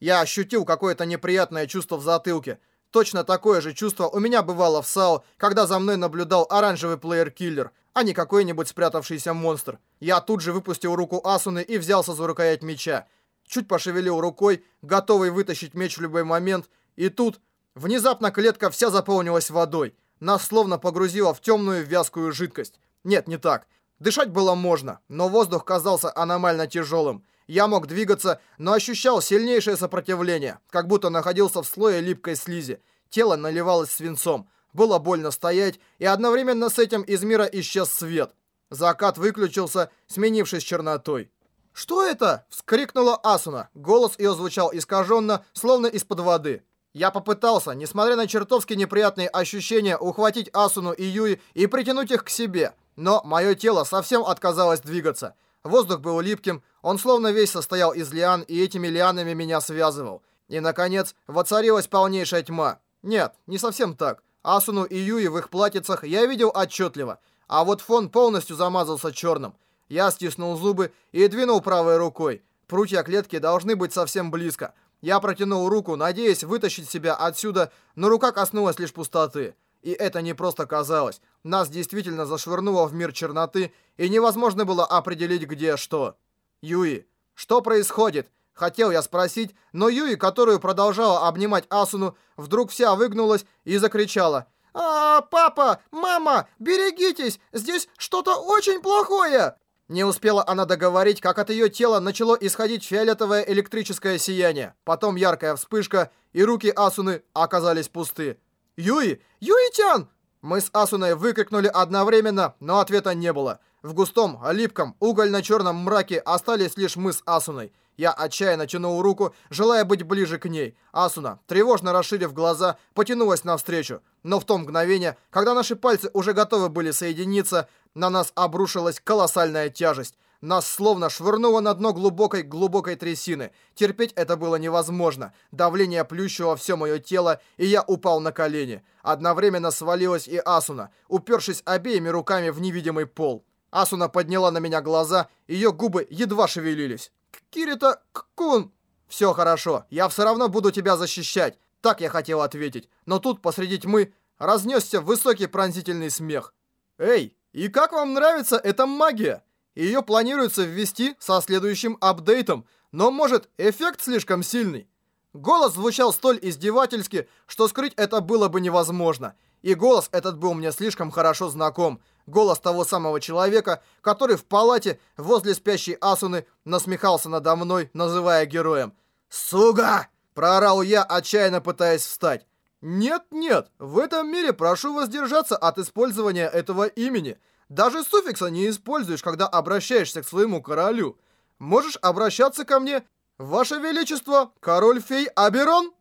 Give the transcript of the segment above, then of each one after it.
Я ощутил какое-то неприятное чувство в затылке. Точно такое же чувство у меня бывало в САО, когда за мной наблюдал оранжевый плеер-киллер, а не какой-нибудь спрятавшийся монстр. Я тут же выпустил руку Асуны и взялся за рукоять меча. Чуть пошевелил рукой, готовый вытащить меч в любой момент, и тут внезапно клетка вся заполнилась водой. Нас словно погрузило в темную вязкую жидкость. Нет, не так. Дышать было можно, но воздух казался аномально тяжелым. Я мог двигаться, но ощущал сильнейшее сопротивление, как будто находился в слое липкой слизи. Тело наливалось свинцом. Было больно стоять, и одновременно с этим из мира исчез свет. Закат выключился, сменившись чернотой. «Что это?» — вскрикнула Асуна. Голос ее звучал искаженно, словно из-под воды. Я попытался, несмотря на чертовски неприятные ощущения, ухватить Асуну и Юи и притянуть их к себе. Но мое тело совсем отказалось двигаться. Воздух был липким, он словно весь состоял из лиан, и этими лианами меня связывал. И, наконец, воцарилась полнейшая тьма. Нет, не совсем так. Асуну и Юи в их платьицах я видел отчетливо, а вот фон полностью замазался черным. Я стиснул зубы и двинул правой рукой. Прутья клетки должны быть совсем близко. Я протянул руку, надеясь вытащить себя отсюда, но рука коснулась лишь пустоты. И это не просто казалось. Нас действительно зашвырнуло в мир черноты, и невозможно было определить, где что. Юи, что происходит? Хотел я спросить, но Юи, которую продолжала обнимать Асуну, вдруг вся выгнулась и закричала. «А, папа, мама, берегитесь, здесь что-то очень плохое!» Не успела она договорить, как от ее тела начало исходить фиолетовое электрическое сияние. Потом яркая вспышка, и руки Асуны оказались пусты. «Юи! Юи-тян!» Мы с Асуной выкрикнули одновременно, но ответа не было. В густом, липком, угольно-черном мраке остались лишь мы с Асуной. Я отчаянно тянул руку, желая быть ближе к ней. Асуна, тревожно расширив глаза, потянулась навстречу. Но в то мгновение, когда наши пальцы уже готовы были соединиться, на нас обрушилась колоссальная тяжесть. Нас словно швырнуло на дно глубокой-глубокой трясины. Терпеть это было невозможно. Давление плющило все мое тело, и я упал на колени. Одновременно свалилась и Асуна, упершись обеими руками в невидимый пол. Асуна подняла на меня глаза, ее губы едва шевелились. «Кирита, Кун!» «Все хорошо, я все равно буду тебя защищать!» Так я хотел ответить. Но тут посреди тьмы разнесся высокий пронзительный смех. «Эй, и как вам нравится эта магия?» Ее планируется ввести со следующим апдейтом, но может эффект слишком сильный. Голос звучал столь издевательски, что скрыть это было бы невозможно. И голос этот был мне слишком хорошо знаком. Голос того самого человека, который в палате возле спящей Асуны насмехался надо мной, называя героем. «Суга!» – проорал я, отчаянно пытаясь встать. «Нет-нет, в этом мире прошу воздержаться от использования этого имени. Даже суффикса не используешь, когда обращаешься к своему королю. Можешь обращаться ко мне, Ваше Величество, король-фей Аберон?»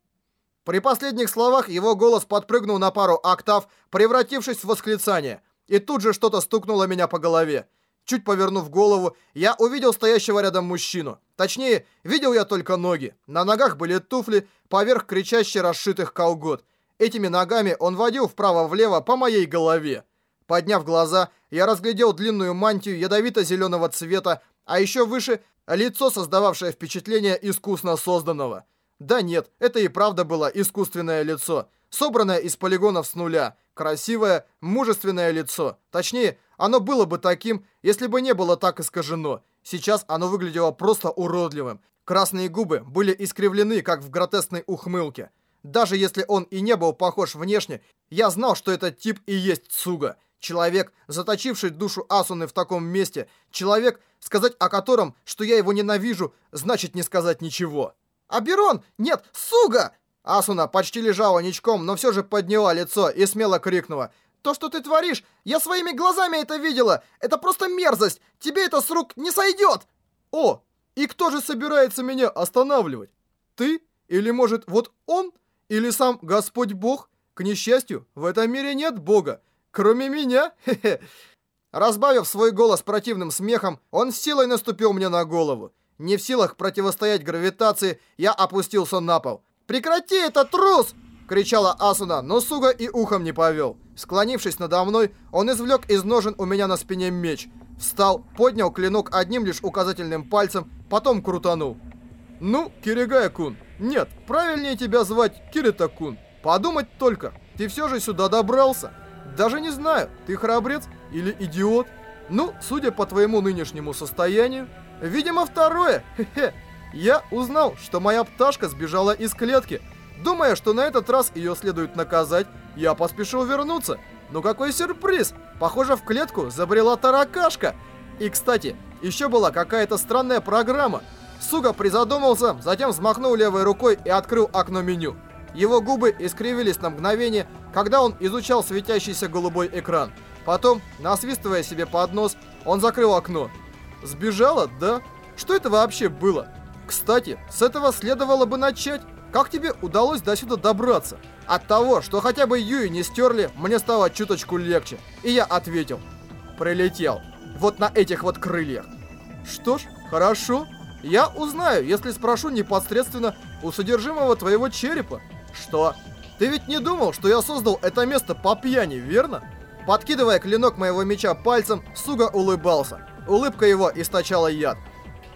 При последних словах его голос подпрыгнул на пару октав, превратившись в восклицание. И тут же что-то стукнуло меня по голове. Чуть повернув голову, я увидел стоящего рядом мужчину. Точнее, видел я только ноги. На ногах были туфли, поверх кричаще расшитых колгот. Этими ногами он водил вправо-влево по моей голове. Подняв глаза, я разглядел длинную мантию ядовито-зеленого цвета, а еще выше — лицо, создававшее впечатление искусно созданного. Да нет, это и правда было искусственное лицо, собранное из полигонов с нуля. Красивое, мужественное лицо. Точнее, оно было бы таким, если бы не было так искажено. Сейчас оно выглядело просто уродливым. Красные губы были искривлены, как в гротескной ухмылке. Даже если он и не был похож внешне, я знал, что этот тип и есть Цуга. Человек, заточивший душу Асуны в таком месте. Человек, сказать о котором, что я его ненавижу, значит не сказать ничего. «Аберон! Нет, Суга!» Асуна почти лежала ничком, но все же подняла лицо и смело крикнула. «То, что ты творишь, я своими глазами это видела! Это просто мерзость! Тебе это с рук не сойдет!» «О, и кто же собирается меня останавливать? Ты? Или, может, вот он? Или сам Господь Бог? К несчастью, в этом мире нет Бога. Кроме меня? Хе-хе!» Разбавив свой голос противным смехом, он с силой наступил мне на голову. Не в силах противостоять гравитации, я опустился на пол. «Прекрати это, трус!» — кричала Асуна, но Суга и ухом не повел. Склонившись надо мной, он извлек из ножен у меня на спине меч. Встал, поднял клинок одним лишь указательным пальцем, потом крутанул. «Ну, Киригая-кун, Нет, правильнее тебя звать Кирита-кун. Подумать только, ты все же сюда добрался. Даже не знаю, ты храбрец или идиот. Ну, судя по твоему нынешнему состоянию, видимо второе. Хе-хе. Я узнал, что моя пташка сбежала из клетки. Думая, что на этот раз ее следует наказать, я поспешил вернуться. Но какой сюрприз! Похоже, в клетку забрела таракашка. И, кстати, еще была какая-то странная программа. Суга призадумался, затем взмахнул левой рукой и открыл окно меню. Его губы искривились на мгновение, когда он изучал светящийся голубой экран. Потом, насвистывая себе под нос, он закрыл окно. Сбежала, да? Что это вообще было? Кстати, с этого следовало бы начать. Как тебе удалось до сюда добраться? От того, что хотя бы Юи не стерли, мне стало чуточку легче. И я ответил. Прилетел. Вот на этих вот крыльях. Что ж, хорошо. Я узнаю, если спрошу непосредственно у содержимого твоего черепа. Что? Ты ведь не думал, что я создал это место по пьяни, верно? Подкидывая клинок моего меча пальцем, Суга улыбался. Улыбка его источала яд.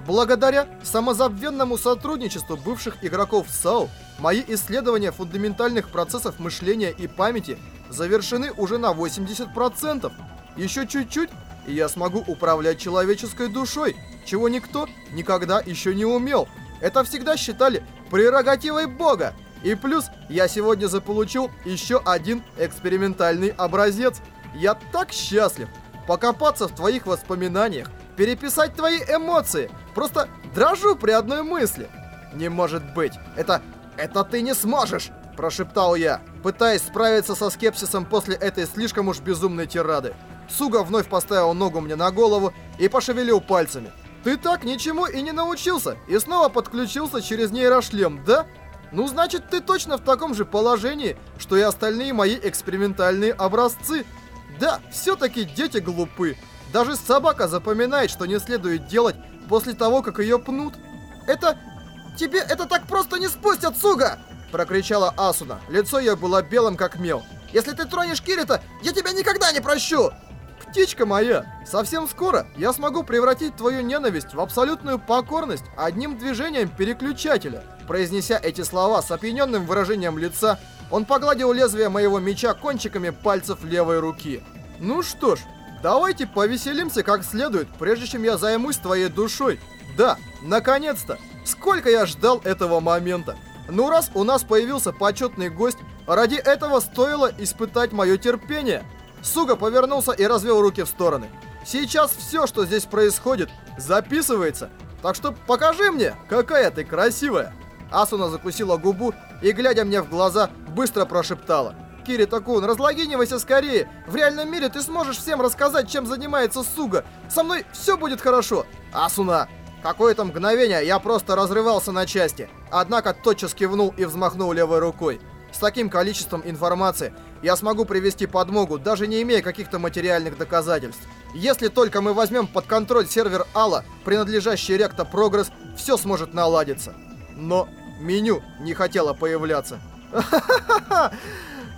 Благодаря самозабвенному сотрудничеству бывших игроков САУ, мои исследования фундаментальных процессов мышления и памяти завершены уже на 80%. Еще чуть-чуть, и я смогу управлять человеческой душой, чего никто никогда еще не умел. Это всегда считали прерогативой Бога. И плюс я сегодня заполучил еще один экспериментальный образец. Я так счастлив покопаться в твоих воспоминаниях, переписать твои эмоции. Просто дрожу при одной мысли. Не может быть. Это... это ты не сможешь, прошептал я, пытаясь справиться со скепсисом после этой слишком уж безумной тирады. Суга вновь поставил ногу мне на голову и пошевелил пальцами. Ты так ничему и не научился, и снова подключился через нейрошлем, да? Ну, значит, ты точно в таком же положении, что и остальные мои экспериментальные образцы. Да, все-таки дети глупы. Даже собака запоминает, что не следует делать после того, как ее пнут. Это... Тебе это так просто не спустят, Суга! Прокричала Асуна. Лицо ее было белым, как мел. Если ты тронешь Кирита, я тебя никогда не прощу! Птичка моя, совсем скоро я смогу превратить твою ненависть в абсолютную покорность одним движением переключателя. Произнеся эти слова с опьяненным выражением лица, он погладил лезвие моего меча кончиками пальцев левой руки. Ну что ж, Давайте повеселимся как следует, прежде чем я займусь твоей душой. Да, наконец-то! Сколько я ждал этого момента. Ну раз у нас появился почетный гость, ради этого стоило испытать мое терпение. Суга повернулся и развел руки в стороны. Сейчас все, что здесь происходит, записывается. Так что покажи мне, какая ты красивая. Асуна закусила губу и, глядя мне в глаза, быстро прошептала. Кирита-кун, разлогинивайся скорее. В реальном мире ты сможешь всем рассказать, чем занимается Суга. Со мной все будет хорошо. Асуна, какое-то мгновение я просто разрывался на части. Однако тотчас кивнул и взмахнул левой рукой. С таким количеством информации я смогу привести подмогу, даже не имея каких-то материальных доказательств. Если только мы возьмем под контроль сервер Алла, принадлежащий Ректа Прогресс, все сможет наладиться. Но меню не хотело появляться.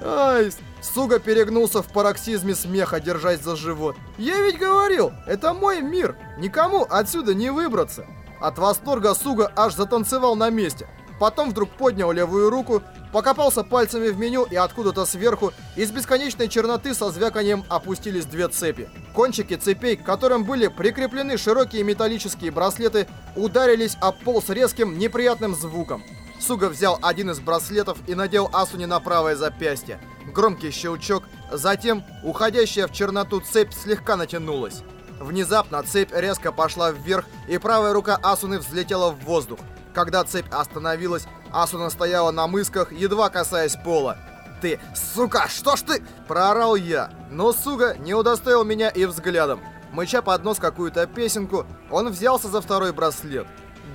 Ай, Суга перегнулся в пароксизме смеха, держась за живот. Я ведь говорил, это мой мир, никому отсюда не выбраться. От восторга Суга аж затанцевал на месте. Потом вдруг поднял левую руку, покопался пальцами в меню и откуда-то сверху из бесконечной черноты со звяканием опустились две цепи. Кончики цепей, к которым были прикреплены широкие металлические браслеты, ударились об пол с резким неприятным звуком. Суга взял один из браслетов и надел Асуне на правое запястье. Громкий щелчок, затем уходящая в черноту цепь слегка натянулась. Внезапно цепь резко пошла вверх, и правая рука Асуны взлетела в воздух. Когда цепь остановилась, Асуна стояла на мысках, едва касаясь пола. «Ты, сука, что ж ты?» – проорал я. Но Суга не удостоил меня и взглядом. Мыча под нос какую-то песенку, он взялся за второй браслет.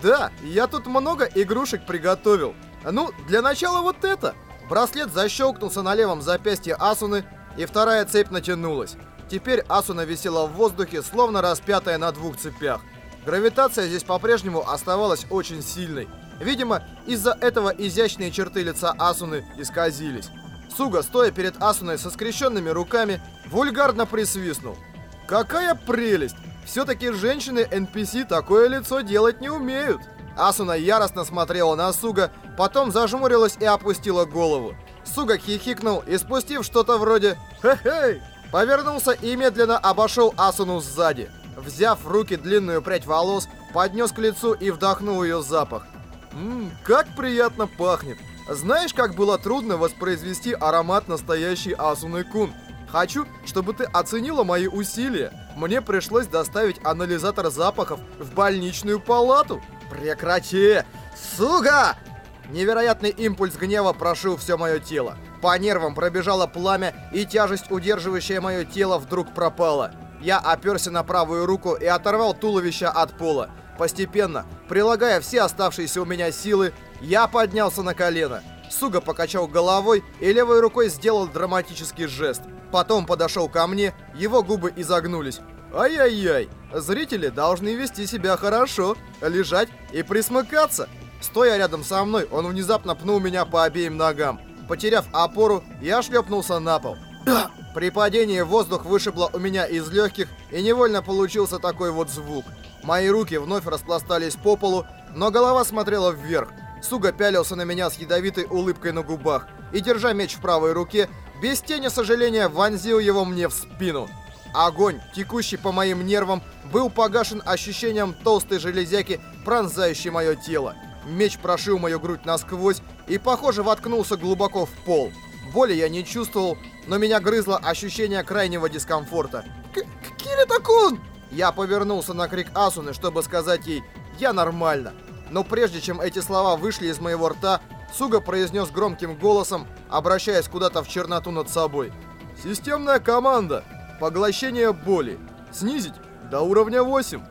Да, я тут много игрушек приготовил. Ну, для начала вот это. Браслет защелкнулся на левом запястье Асуны, и вторая цепь натянулась. Теперь Асуна висела в воздухе, словно распятая на двух цепях. Гравитация здесь по-прежнему оставалась очень сильной. Видимо, из-за этого изящные черты лица Асуны исказились. Суга, стоя перед Асуной со скрещенными руками, вульгарно присвистнул. «Какая прелесть! Все-таки женщины NPC такое лицо делать не умеют. Асуна яростно смотрела на Суга, потом зажмурилась и опустила голову. Суга хихикнул и, спустив что-то вроде «Хе-хей!», повернулся и медленно обошел Асуну сзади. Взяв в руки длинную прядь волос, поднес к лицу и вдохнул ее запах. Ммм, как приятно пахнет. Знаешь, как было трудно воспроизвести аромат настоящей Асуны Кун? Хочу, чтобы ты оценила мои усилия. Мне пришлось доставить анализатор запахов в больничную палату. Прекрати! Суга! Невероятный импульс гнева прошил все мое тело. По нервам пробежало пламя, и тяжесть, удерживающая мое тело, вдруг пропала. Я оперся на правую руку и оторвал туловище от пола. Постепенно, прилагая все оставшиеся у меня силы, я поднялся на колено. Суга покачал головой и левой рукой сделал драматический жест. Потом подошел ко мне, его губы изогнулись. Ай-яй-яй, зрители должны вести себя хорошо, лежать и присмыкаться. Стоя рядом со мной, он внезапно пнул меня по обеим ногам. Потеряв опору, я шлепнулся на пол. При падении воздух вышибло у меня из легких, и невольно получился такой вот звук. Мои руки вновь распластались по полу, но голова смотрела вверх. Суга пялился на меня с ядовитой улыбкой на губах и, держа меч в правой руке, без тени сожаления вонзил его мне в спину. Огонь, текущий по моим нервам, был погашен ощущением толстой железяки, пронзающей мое тело. Меч прошил мою грудь насквозь и, похоже, воткнулся глубоко в пол. Боли я не чувствовал, но меня грызло ощущение крайнего дискомфорта. «Кирита-кун!» Я повернулся на крик Асуны, чтобы сказать ей «Я нормально». Но прежде чем эти слова вышли из моего рта, Суга произнес громким голосом, обращаясь куда-то в черноту над собой. «Системная команда. Поглощение боли. Снизить до уровня 8».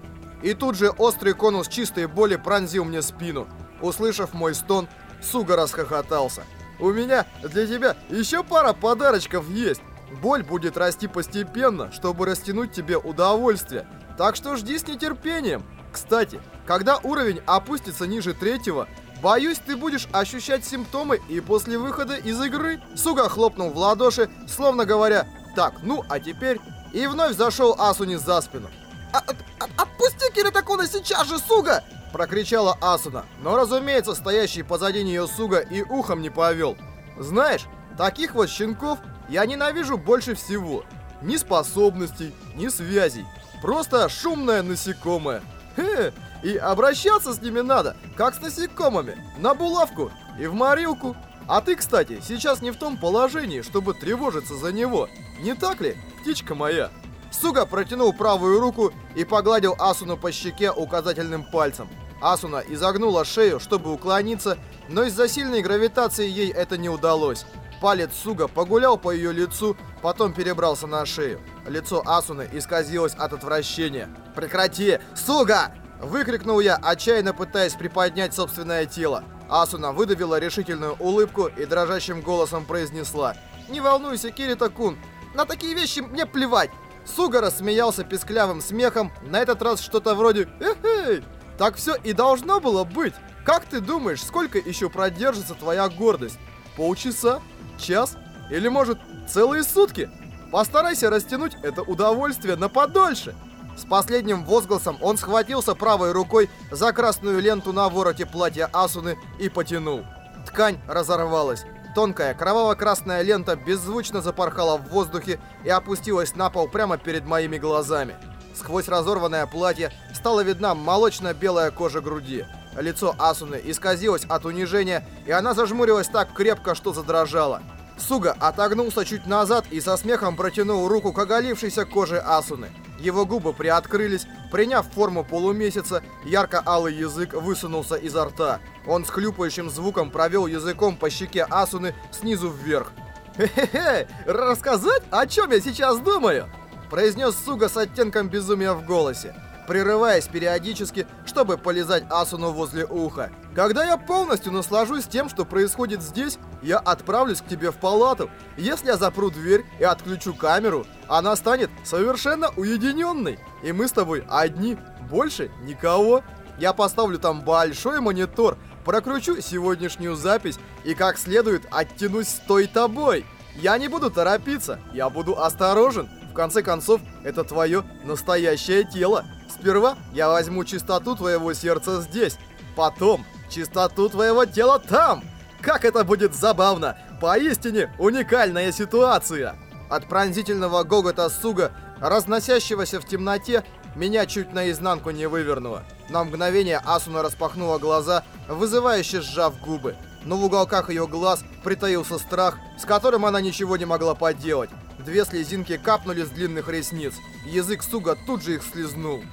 И тут же острый конус чистой боли пронзил мне спину. Услышав мой стон, Суга расхохотался. «У меня для тебя еще пара подарочков есть. Боль будет расти постепенно, чтобы растянуть тебе удовольствие. Так что жди с нетерпением. Кстати, когда уровень опустится ниже третьего, боюсь, ты будешь ощущать симптомы и после выхода из игры. Суга хлопнул в ладоши, словно говоря, так, ну а теперь... И вновь зашел Асуни за спину. А -от «Отпусти Киритакуна сейчас же, Суга!» Прокричала Асуна, но, разумеется, стоящий позади нее Суга и ухом не повел. Знаешь, таких вот щенков я ненавижу больше всего. Ни способностей, ни связей. Просто шумное насекомое. Хе, и обращаться с ними надо, как с насекомыми, на булавку и в морилку. А ты, кстати, сейчас не в том положении, чтобы тревожиться за него. Не так ли, птичка моя? Суга протянул правую руку и погладил Асуну по щеке указательным пальцем. Асуна изогнула шею, чтобы уклониться, но из-за сильной гравитации ей это не удалось. Палец Суга погулял по ее лицу, потом перебрался на шею. Лицо Асуны исказилось от отвращения. «Прекрати! Суга!» Выкрикнул я, отчаянно пытаясь приподнять собственное тело. Асуна выдавила решительную улыбку и дрожащим голосом произнесла. «Не волнуйся, Кирита-кун, на такие вещи мне плевать!» Суга рассмеялся песклявым смехом, на этот раз что-то вроде «Эхей!» Так все и должно было быть! Как ты думаешь, сколько еще продержится твоя гордость? Полчаса? Час? Или, может, целые сутки? Постарайся растянуть это удовольствие на подольше. С последним возгласом он схватился правой рукой за красную ленту на вороте платья Асуны и потянул. Ткань разорвалась. Тонкая кроваво-красная лента беззвучно запорхала в воздухе и опустилась на пол прямо перед моими глазами. Сквозь разорванное платье стала видна молочно-белая кожа груди. Лицо Асуны исказилось от унижения, и она зажмурилась так крепко, что задрожала. Суга отогнулся чуть назад и со смехом протянул руку к оголившейся коже Асуны. Его губы приоткрылись, приняв форму полумесяца, ярко-алый язык высунулся изо рта. Он с хлюпающим звуком провел языком по щеке Асуны снизу вверх. «Хе-хе-хе! Рассказать, о чем я сейчас думаю?» Произнес Суга с оттенком безумия в голосе прерываясь периодически, чтобы полизать Асуну возле уха. Когда я полностью наслажусь тем, что происходит здесь, я отправлюсь к тебе в палату. Если я запру дверь и отключу камеру, она станет совершенно уединенной. И мы с тобой одни, больше никого. Я поставлю там большой монитор, прокручу сегодняшнюю запись и как следует оттянусь с той тобой. Я не буду торопиться, я буду осторожен. Конце концов, это твое настоящее тело. Сперва я возьму чистоту твоего сердца здесь. потом чистоту твоего тела там. Как это будет забавно! Поистине уникальная ситуация! От пронзительного гогота Суга, разносящегося в темноте, меня чуть наизнанку не вывернуло. На мгновение Асуна распахнула глаза, вызывающе сжав губы. Но в уголках ее глаз притаился страх, с которым она ничего не могла поделать. Две слезинки капнули с длинных ресниц. Язык Суга тут же их слезнул.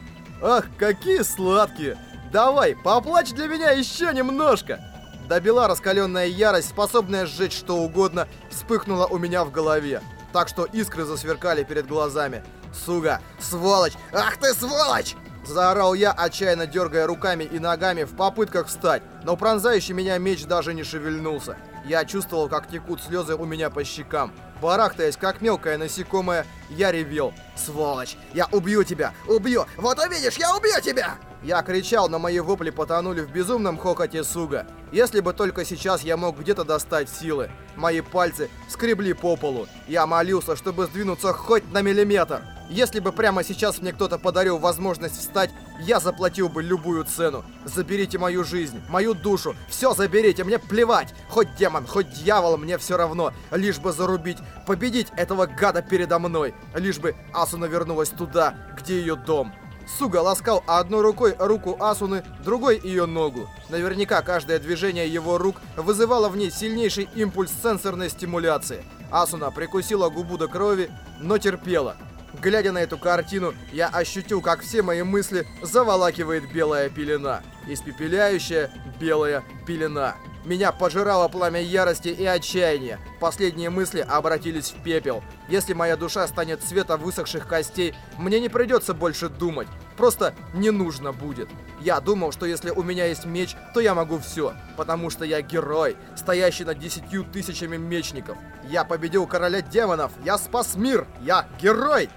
«Ах, какие сладкие! Давай, поплачь для меня еще немножко!» Добила раскаленная ярость, способная сжечь что угодно, вспыхнула у меня в голове. Так что искры засверкали перед глазами. «Суга! Сволочь! Ах ты сволочь!» Заорал я, отчаянно дергая руками и ногами в попытках встать, но пронзающий меня меч даже не шевельнулся. Я чувствовал, как текут слезы у меня по щекам. Барахтаясь, как мелкое насекомое, я ревел. «Сволочь! Я убью тебя! Убью! Вот увидишь, я убью тебя!» Я кричал, но мои вопли потонули в безумном хохоте Суга. Если бы только сейчас я мог где-то достать силы. Мои пальцы скребли по полу. Я молился, чтобы сдвинуться хоть на миллиметр. Если бы прямо сейчас мне кто-то подарил возможность встать, я заплатил бы любую цену. Заберите мою жизнь, мою душу, все заберите, мне плевать. Хоть демон, хоть дьявол, мне все равно. Лишь бы зарубить, победить этого гада передо мной. Лишь бы Асуна вернулась туда, где ее дом. Суга ласкал одной рукой руку Асуны, другой ее ногу. Наверняка каждое движение его рук вызывало в ней сильнейший импульс сенсорной стимуляции. Асуна прикусила губу до крови, но терпела. Глядя на эту картину, я ощутил, как все мои мысли заволакивает белая пелена. Испепеляющая белая пелена. Меня пожирало пламя ярости и отчаяния. Последние мысли обратились в пепел. Если моя душа станет цвета высохших костей, мне не придется больше думать. Просто не нужно будет. Я думал, что если у меня есть меч, то я могу все. Потому что я герой, стоящий над десятью тысячами мечников. Я победил короля демонов. Я спас мир. Я герой.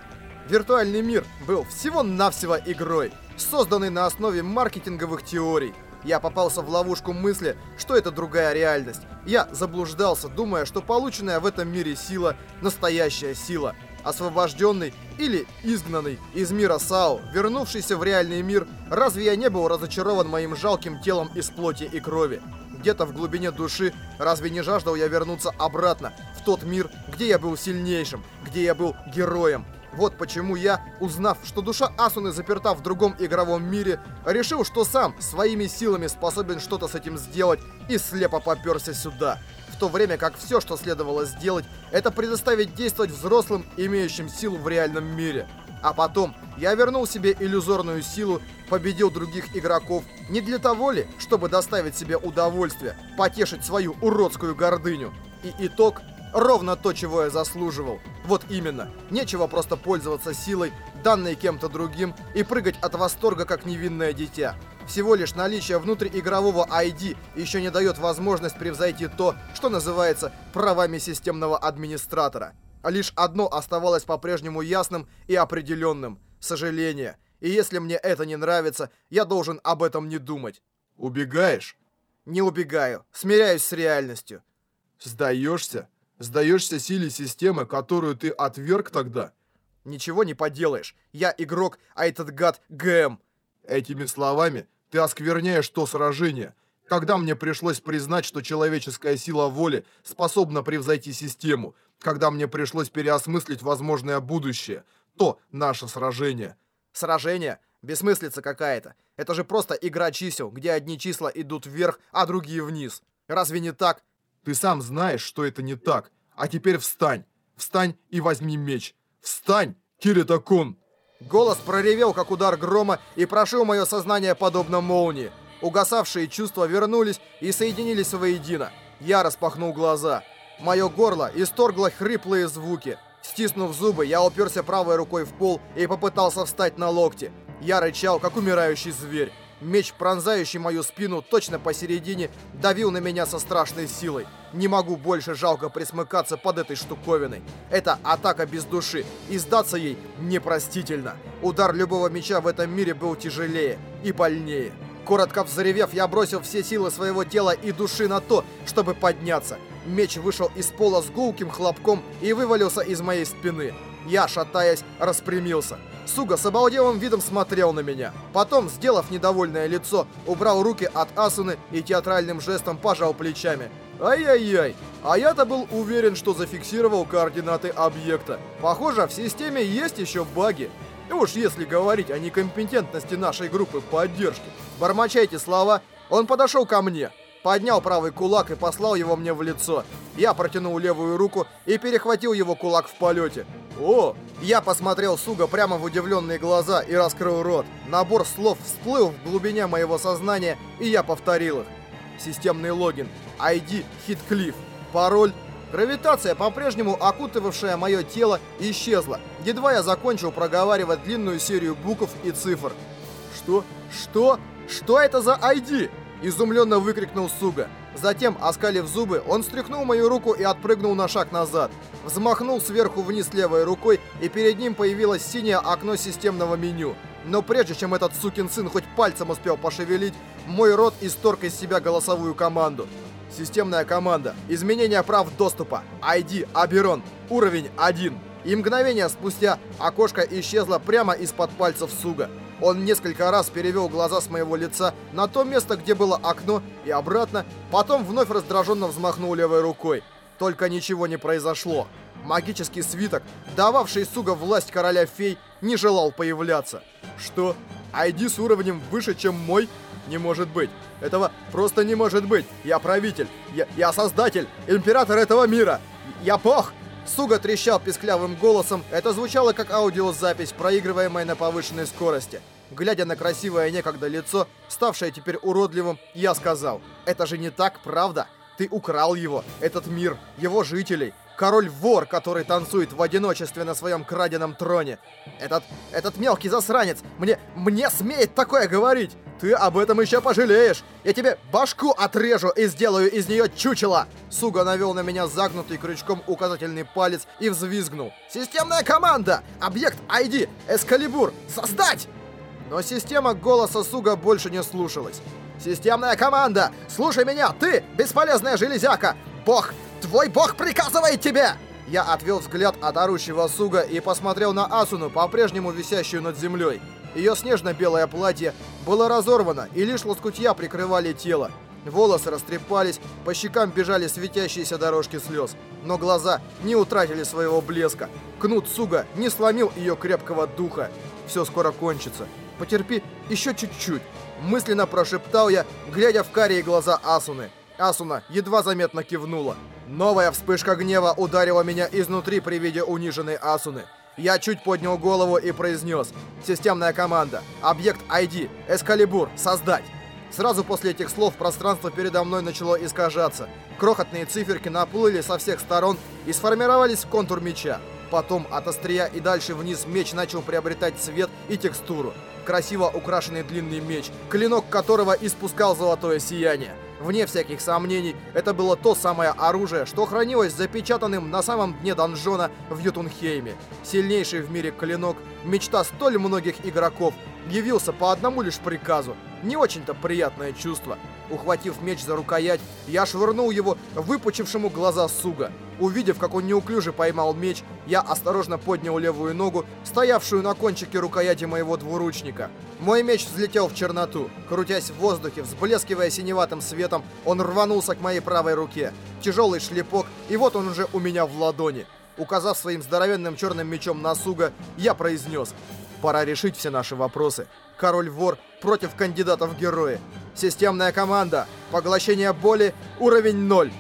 Виртуальный мир был всего-навсего игрой, созданный на основе маркетинговых теорий. Я попался в ловушку мысли, что это другая реальность. Я заблуждался, думая, что полученная в этом мире сила – настоящая сила. Освобожденный или изгнанный из мира Сао, вернувшийся в реальный мир, разве я не был разочарован моим жалким телом из плоти и крови? Где-то в глубине души, разве не жаждал я вернуться обратно, в тот мир, где я был сильнейшим, где я был героем, вот почему я, узнав, что душа Асуны заперта в другом игровом мире, решил, что сам своими силами способен что-то с этим сделать и слепо поперся сюда. В то время как все, что следовало сделать, это предоставить действовать взрослым, имеющим силу в реальном мире. А потом я вернул себе иллюзорную силу, победил других игроков не для того ли, чтобы доставить себе удовольствие, потешить свою уродскую гордыню. И итог Ровно то, чего я заслуживал. Вот именно. Нечего просто пользоваться силой, данной кем-то другим, и прыгать от восторга, как невинное дитя. Всего лишь наличие внутриигрового ID еще не дает возможность превзойти то, что называется правами системного администратора. А лишь одно оставалось по-прежнему ясным и определенным – сожаление. И если мне это не нравится, я должен об этом не думать. Убегаешь? Не убегаю. Смиряюсь с реальностью. Сдаешься? Сдаешься силе системы, которую ты отверг тогда? Ничего не поделаешь. Я игрок, а этот гад ГМ. Этими словами ты оскверняешь то сражение. Когда мне пришлось признать, что человеческая сила воли способна превзойти систему, когда мне пришлось переосмыслить возможное будущее, то наше сражение. Сражение? Бессмыслица какая-то. Это же просто игра чисел, где одни числа идут вверх, а другие вниз. Разве не так? Ты сам знаешь, что это не так. А теперь встань. Встань и возьми меч. Встань, Кирита-кун!» Голос проревел, как удар грома, и прошил мое сознание подобно молнии. Угасавшие чувства вернулись и соединились воедино. Я распахнул глаза. Мое горло исторгло хриплые звуки. Стиснув зубы, я уперся правой рукой в пол и попытался встать на локти. Я рычал, как умирающий зверь. Меч, пронзающий мою спину точно посередине, давил на меня со страшной силой. Не могу больше жалко присмыкаться под этой штуковиной. Это атака без души, и сдаться ей непростительно. Удар любого меча в этом мире был тяжелее и больнее. Коротко взревев, я бросил все силы своего тела и души на то, чтобы подняться. Меч вышел из пола с гулким хлопком и вывалился из моей спины. Я, шатаясь, распрямился. Суга с обалделым видом смотрел на меня. Потом, сделав недовольное лицо, убрал руки от Асуны и театральным жестом пожал плечами. Ай-яй-яй, а я-то был уверен, что зафиксировал координаты объекта. Похоже, в системе есть еще баги. И уж если говорить о некомпетентности нашей группы поддержки. Бормоча эти слова, он подошел ко мне, поднял правый кулак и послал его мне в лицо. Я протянул левую руку и перехватил его кулак в полете. О! Я посмотрел Суга прямо в удивленные глаза и раскрыл рот. Набор слов всплыл в глубине моего сознания, и я повторил их. Системный логин. ID Хитклифф. Пароль Гравитация, по-прежнему окутывавшая мое тело, исчезла. Едва я закончил проговаривать длинную серию букв и цифр. Что? Что? Что это за ID? Изумленно выкрикнул Суга. Затем, оскалив зубы, он встряхнул мою руку и отпрыгнул на шаг назад. Взмахнул сверху вниз левой рукой, и перед ним появилось синее окно системного меню. Но прежде чем этот сукин сын хоть пальцем успел пошевелить, мой рот исторг из себя голосовую команду. Системная команда. Изменение прав доступа. ID Аберон. Уровень 1. И мгновение спустя окошко исчезло прямо из-под пальцев Суга. Он несколько раз перевел глаза с моего лица на то место, где было окно, и обратно, потом вновь раздраженно взмахнул левой рукой. Только ничего не произошло. Магический свиток, дававший Суга власть короля фей, не желал появляться. Что? ID с уровнем выше, чем мой? Не может быть. Этого просто не может быть. Я правитель. Я, я создатель. Император этого мира. Я бог. Суга трещал писклявым голосом. Это звучало как аудиозапись, проигрываемая на повышенной скорости. Глядя на красивое некогда лицо, ставшее теперь уродливым, я сказал, «Это же не так, правда? Ты украл его, этот мир, его жителей, король-вор, который танцует в одиночестве на своем краденом троне. Этот, этот мелкий засранец, мне, мне смеет такое говорить. Ты об этом еще пожалеешь. Я тебе башку отрежу и сделаю из нее чучело. Суга навел на меня загнутый крючком указательный палец и взвизгнул. Системная команда! Объект ID! Эскалибур! Создать! Но система голоса Суга больше не слушалась. «Системная команда! Слушай меня, ты, бесполезная железяка! Бог Твой бог приказывает тебе!» Я отвел взгляд от орущего Суга и посмотрел на Асуну, по-прежнему висящую над землей. Ее снежно-белое платье было разорвано, и лишь лоскутья прикрывали тело. Волосы растрепались, по щекам бежали светящиеся дорожки слез. Но глаза не утратили своего блеска. Кнут Суга не сломил ее крепкого духа. Все скоро кончится. Потерпи еще чуть-чуть. Мысленно прошептал я, глядя в карие глаза Асуны. Асуна едва заметно кивнула. Новая вспышка гнева ударила меня изнутри при виде униженной Асуны. Я чуть поднял голову и произнес «Системная команда, объект ID, Эскалибур, создать!» Сразу после этих слов пространство передо мной начало искажаться. Крохотные циферки наплыли со всех сторон и сформировались в контур меча. Потом от острия и дальше вниз меч начал приобретать цвет и текстуру. Красиво украшенный длинный меч, клинок которого испускал золотое сияние. Вне всяких сомнений, это было то самое оружие, что хранилось запечатанным на самом дне донжона в Ютунхейме. Сильнейший в мире клинок, мечта столь многих игроков, явился по одному лишь приказу. Не очень-то приятное чувство. Ухватив меч за рукоять, я швырнул его выпучившему глаза Суга. Увидев, как он неуклюже поймал меч, я осторожно поднял левую ногу, стоявшую на кончике рукояти моего двуручника. Мой меч взлетел в черноту. Крутясь в воздухе, взблескивая синеватым светом, он рванулся к моей правой руке. Тяжелый шлепок, и вот он уже у меня в ладони. Указав своим здоровенным черным мечом на Суга, я произнес Пора решить все наши вопросы. Король-вор против кандидатов в герои. Системная команда. Поглощение боли. Уровень 0.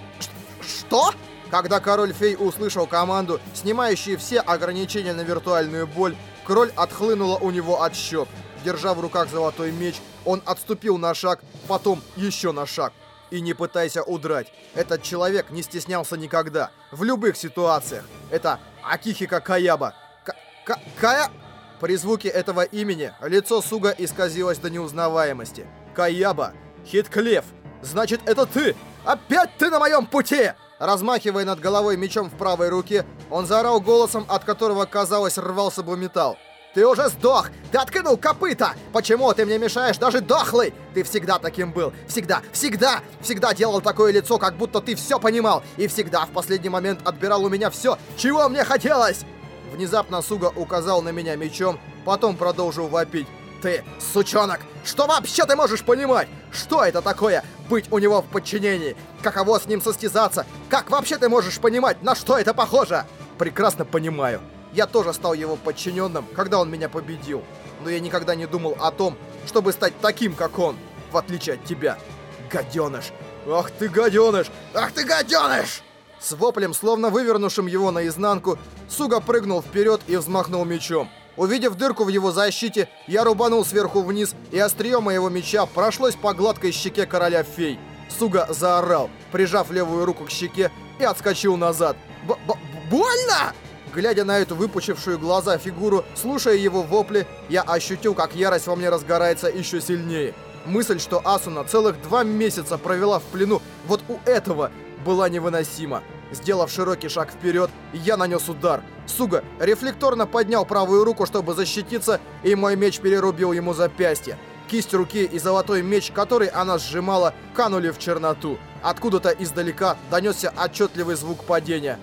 Что? Когда король-фей услышал команду, снимающую все ограничения на виртуальную боль, кроль отхлынула у него от щек. Держа в руках золотой меч, он отступил на шаг, потом еще на шаг. И не пытайся удрать. Этот человек не стеснялся никогда. В любых ситуациях. Это Акихика Каяба. К Кая... При звуке этого имени лицо Суга исказилось до неузнаваемости. Каяба. Хитклев. Значит, это ты! Опять ты на моем пути! Размахивая над головой мечом в правой руке, он заорал голосом, от которого, казалось, рвался бы металл. Ты уже сдох! Ты откинул копыта! Почему ты мне мешаешь, даже дохлый? Ты всегда таким был. Всегда, всегда, всегда делал такое лицо, как будто ты все понимал. И всегда в последний момент отбирал у меня все, чего мне хотелось. Внезапно Суга указал на меня мечом, потом продолжил вопить. «Ты, сучонок, что вообще ты можешь понимать? Что это такое, быть у него в подчинении? Каково с ним состязаться? Как вообще ты можешь понимать, на что это похоже?» «Прекрасно понимаю. Я тоже стал его подчиненным, когда он меня победил. Но я никогда не думал о том, чтобы стать таким, как он, в отличие от тебя. Гаденыш! Ах ты гаденыш! Ах ты гаденыш!» С воплем, словно вывернувшим его наизнанку, Суга прыгнул вперед и взмахнул мечом. Увидев дырку в его защите, я рубанул сверху вниз, и острие моего меча прошлось по гладкой щеке короля фей. Суга заорал, прижав левую руку к щеке, и отскочил назад. Б -б «Больно!» Глядя на эту выпучившую глаза фигуру, слушая его вопли, я ощутил, как ярость во мне разгорается еще сильнее. Мысль, что Асуна целых два месяца провела в плену вот у этого, была невыносима. Сделав широкий шаг вперед, я нанес удар. Суга рефлекторно поднял правую руку, чтобы защититься, и мой меч перерубил ему запястье. Кисть руки и золотой меч, который она сжимала, канули в черноту. Откуда-то издалека донесся отчетливый звук падения.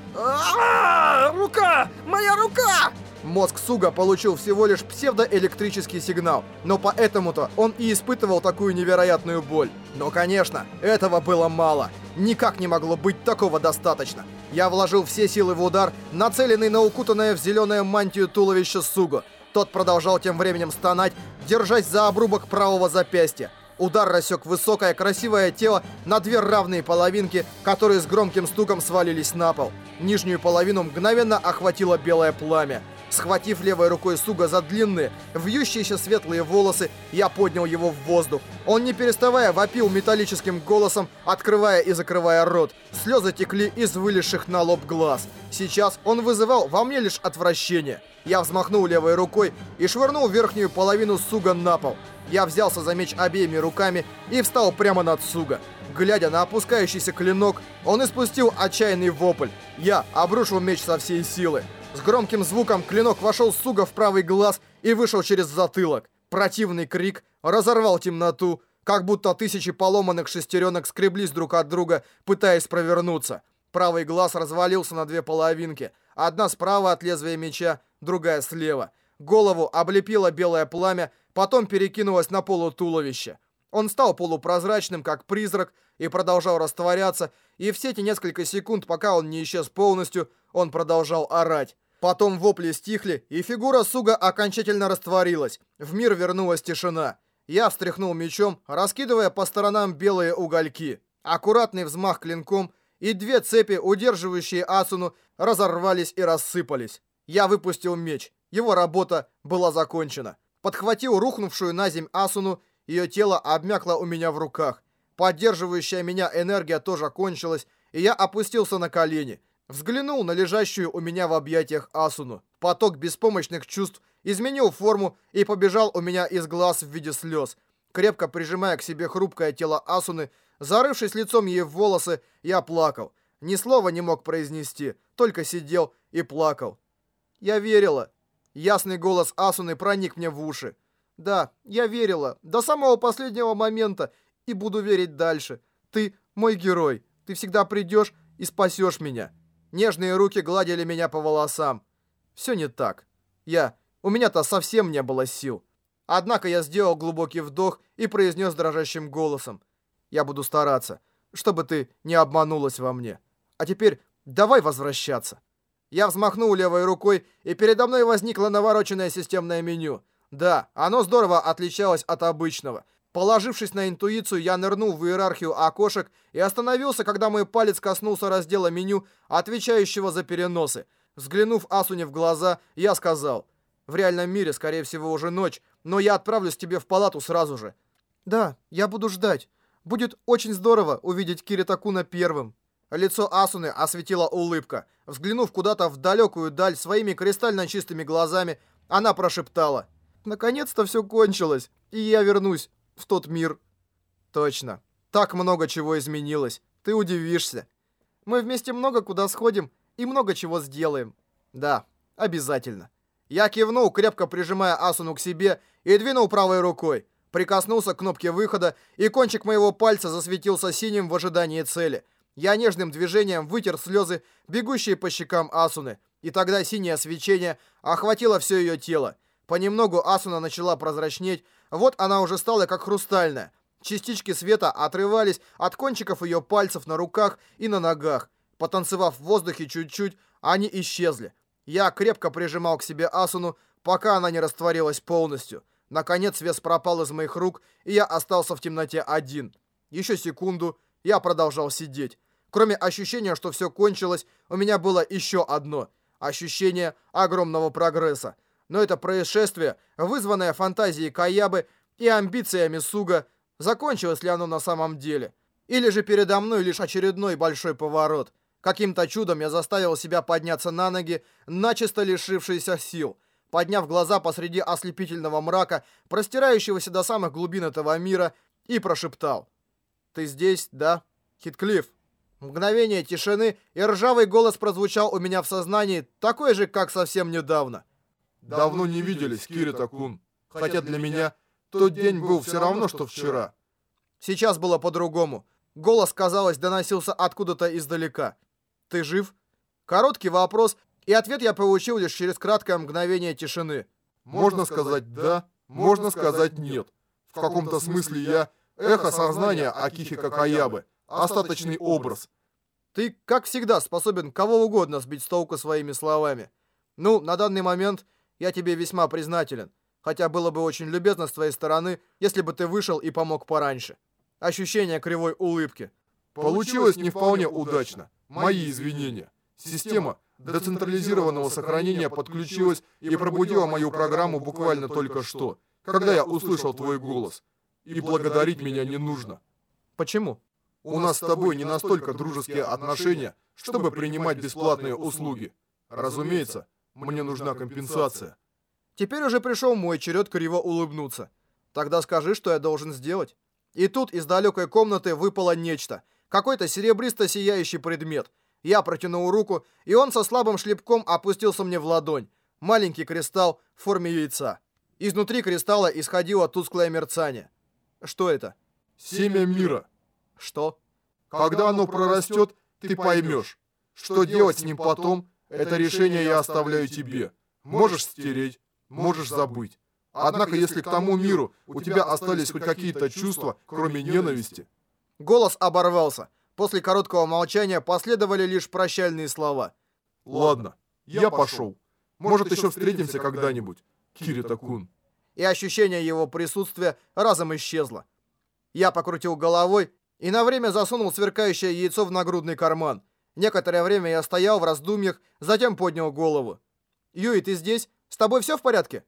Рука! Моя рука! Мозг Суга получил всего лишь псевдоэлектрический сигнал, но поэтому-то он и испытывал такую невероятную боль. Но, конечно, этого было мало. Никак не могло быть такого достаточно. Я вложил все силы в удар, нацеленный на укутанное в зеленую мантию туловище Сугу. Тот продолжал тем временем стонать, держась за обрубок правого запястья. Удар рассек высокое красивое тело на две равные половинки, которые с громким стуком свалились на пол. Нижнюю половину мгновенно охватило белое пламя. Схватив левой рукой Суга за длинные, вьющиеся светлые волосы, я поднял его в воздух. Он не переставая вопил металлическим голосом, открывая и закрывая рот. Слезы текли из вылезших на лоб глаз. Сейчас он вызывал во мне лишь отвращение. Я взмахнул левой рукой и швырнул верхнюю половину Суга на пол. Я взялся за меч обеими руками и встал прямо над Суга. Глядя на опускающийся клинок, он испустил отчаянный вопль. Я обрушил меч со всей силы. С громким звуком клинок вошел Суга в правый глаз и вышел через затылок. Противный крик разорвал темноту, как будто тысячи поломанных шестеренок скреблись друг от друга, пытаясь провернуться. Правый глаз развалился на две половинки. Одна справа от лезвия меча, другая слева. Голову облепило белое пламя, потом перекинулось на полу туловище. Он стал полупрозрачным, как призрак, и продолжал растворяться, и все эти несколько секунд, пока он не исчез полностью, он продолжал орать. Потом вопли стихли, и фигура Суга окончательно растворилась. В мир вернулась тишина. Я встряхнул мечом, раскидывая по сторонам белые угольки. Аккуратный взмах клинком, и две цепи, удерживающие Асуну, разорвались и рассыпались. Я выпустил меч. Его работа была закончена. Подхватил рухнувшую на земь Асуну, ее тело обмякло у меня в руках. Поддерживающая меня энергия тоже кончилась, и я опустился на колени. Взглянул на лежащую у меня в объятиях Асуну. Поток беспомощных чувств изменил форму и побежал у меня из глаз в виде слез. Крепко прижимая к себе хрупкое тело Асуны, зарывшись лицом ей в волосы, я плакал. Ни слова не мог произнести, только сидел и плакал. Я верила. Ясный голос Асуны проник мне в уши. Да, я верила, до самого последнего момента, и буду верить дальше. Ты мой герой. Ты всегда придешь и спасешь меня. Нежные руки гладили меня по волосам. Все не так. Я... У меня-то совсем не было сил. Однако я сделал глубокий вдох и произнес дрожащим голосом. Я буду стараться, чтобы ты не обманулась во мне. А теперь давай возвращаться. Я взмахнул левой рукой, и передо мной возникло навороченное системное меню. Да, оно здорово отличалось от обычного. Положившись на интуицию, я нырнул в иерархию окошек и остановился, когда мой палец коснулся раздела меню, отвечающего за переносы. Взглянув Асуне в глаза, я сказал, «В реальном мире, скорее всего, уже ночь, но я отправлюсь тебе в палату сразу же». «Да, я буду ждать. Будет очень здорово увидеть Киритакуна первым». Лицо Асуны осветила улыбка. Взглянув куда-то в далекую даль своими кристально чистыми глазами, она прошептала, «Наконец-то все кончилось, и я вернусь в тот мир. Точно. Так много чего изменилось. Ты удивишься. Мы вместе много куда сходим и много чего сделаем. Да, обязательно. Я кивнул, крепко прижимая Асуну к себе, и двинул правой рукой. Прикоснулся к кнопке выхода, и кончик моего пальца засветился синим в ожидании цели. Я нежным движением вытер слезы, бегущие по щекам Асуны. И тогда синее свечение охватило все ее тело. Понемногу Асуна начала прозрачнеть, вот она уже стала как хрустальная. Частички света отрывались от кончиков ее пальцев на руках и на ногах. Потанцевав в воздухе чуть-чуть, они исчезли. Я крепко прижимал к себе Асуну, пока она не растворилась полностью. Наконец вес пропал из моих рук, и я остался в темноте один. Еще секунду, я продолжал сидеть. Кроме ощущения, что все кончилось, у меня было еще одно. Ощущение огромного прогресса. Но это происшествие, вызванное фантазией Каябы и амбициями Суга, закончилось ли оно на самом деле? Или же передо мной лишь очередной большой поворот? Каким-то чудом я заставил себя подняться на ноги, начисто лишившийся сил. Подняв глаза посреди ослепительного мрака, простирающегося до самых глубин этого мира, и прошептал. «Ты здесь, да, Хитклифф?» Мгновение тишины, и ржавый голос прозвучал у меня в сознании, такой же, как совсем недавно. «Давно не виделись, Кирита-кун. Хотя для меня тот день был все равно, что вчера». Сейчас было по-другому. Голос, казалось, доносился откуда-то издалека. «Ты жив?» Короткий вопрос, и ответ я получил лишь через краткое мгновение тишины. Можно сказать «да», можно сказать «нет». В каком-то смысле я эхо сознания Акихи Какаябы остаточный образ. Ты, как всегда, способен кого угодно сбить с толку своими словами. Ну, на данный момент я тебе весьма признателен. Хотя было бы очень любезно с твоей стороны, если бы ты вышел и помог пораньше. Ощущение кривой улыбки. Получилось не вполне удачно. Мои извинения. Система децентрализированного сохранения подключилась и пробудила мою программу буквально только что, когда я услышал твой голос. И благодарить меня не нужно. Почему? У нас с тобой не настолько дружеские отношения, чтобы принимать бесплатные услуги. Разумеется, мне нужна компенсация. Теперь уже пришел мой черед криво улыбнуться. Тогда скажи, что я должен сделать. И тут из далекой комнаты выпало нечто. Какой-то серебристо-сияющий предмет. Я протянул руку, и он со слабым шлепком опустился мне в ладонь. Маленький кристалл в форме яйца. Изнутри кристалла исходило тусклое мерцание. Что это? Семя мира. Что? Когда оно прорастет, ты поймешь. Что делать с ним потом, это решение я оставляю тебе. Можешь стереть, можешь забыть. Однако, если к тому миру у тебя остались хоть какие-то чувства, кроме ненависти... Голос оборвался. После короткого молчания последовали лишь прощальные слова. Ладно, я пошел. Может, еще встретимся когда-нибудь, Кирита-кун. И ощущение его присутствия разом исчезло. Я покрутил головой и на время засунул сверкающее яйцо в нагрудный карман. Некоторое время я стоял в раздумьях, затем поднял голову. «Юй, ты здесь? С тобой все в порядке?»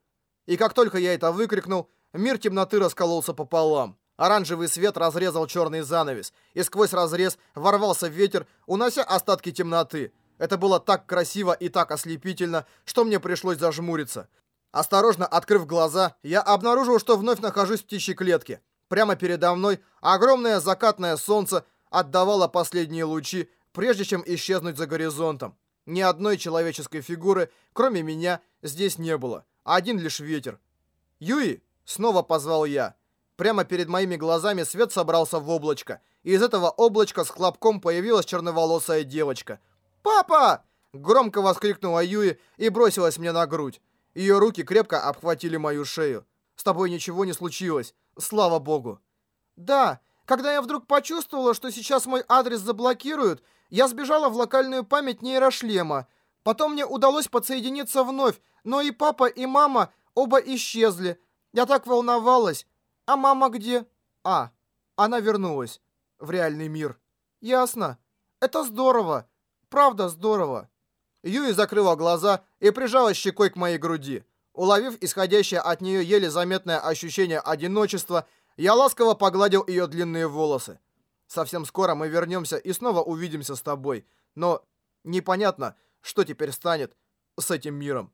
И как только я это выкрикнул, мир темноты раскололся пополам. Оранжевый свет разрезал черный занавес, и сквозь разрез ворвался ветер, унося остатки темноты. Это было так красиво и так ослепительно, что мне пришлось зажмуриться. Осторожно открыв глаза, я обнаружил, что вновь нахожусь в птичьей клетке. Прямо передо мной огромное закатное солнце отдавало последние лучи, прежде чем исчезнуть за горизонтом. Ни одной человеческой фигуры, кроме меня, здесь не было. Один лишь ветер. «Юи!» — снова позвал я. Прямо перед моими глазами свет собрался в облачко. И из этого облачка с хлопком появилась черноволосая девочка. «Папа!» — громко воскликнула Юи и бросилась мне на грудь. Ее руки крепко обхватили мою шею. «С тобой ничего не случилось. Слава богу. Да, когда я вдруг почувствовала, что сейчас мой адрес заблокируют, я сбежала в локальную память нейрошлема. Потом мне удалось подсоединиться вновь, но и папа, и мама оба исчезли. Я так волновалась. А мама где? А, она вернулась в реальный мир. Ясно. Это здорово. Правда здорово. Юи закрыла глаза и прижала щекой к моей груди. Уловив исходящее от нее еле заметное ощущение одиночества, я ласково погладил ее длинные волосы. Совсем скоро мы вернемся и снова увидимся с тобой. Но непонятно, что теперь станет с этим миром.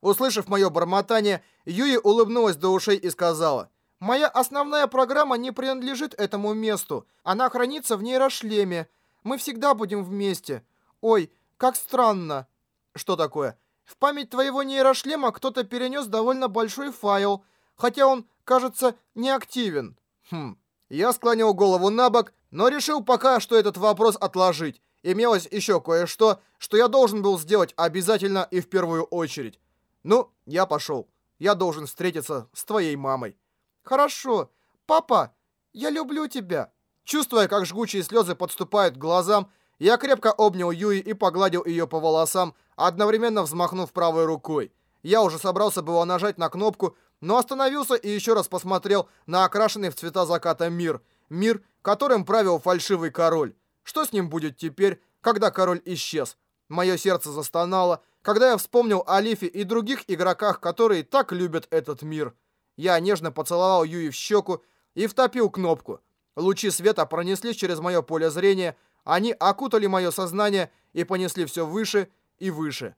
Услышав мое бормотание, Юи улыбнулась до ушей и сказала, «Моя основная программа не принадлежит этому месту. Она хранится в нейрошлеме. Мы всегда будем вместе. Ой, как странно». «Что такое?» В память твоего нейрошлема кто-то перенес довольно большой файл, хотя он, кажется, неактивен. Хм. Я склонил голову на бок, но решил пока что этот вопрос отложить. имелось еще кое-что, что я должен был сделать обязательно и в первую очередь. Ну, я пошел. Я должен встретиться с твоей мамой. Хорошо. Папа, я люблю тебя. Чувствуя, как жгучие слезы подступают к глазам, я крепко обнял Юи и погладил ее по волосам, одновременно взмахнув правой рукой. Я уже собрался было нажать на кнопку, но остановился и еще раз посмотрел на окрашенный в цвета заката мир. Мир, которым правил фальшивый король. Что с ним будет теперь, когда король исчез? Мое сердце застонало, когда я вспомнил о Лифе и других игроках, которые так любят этот мир. Я нежно поцеловал Юи в щеку и втопил кнопку. Лучи света пронеслись через мое поле зрения, они окутали мое сознание и понесли все выше и выше.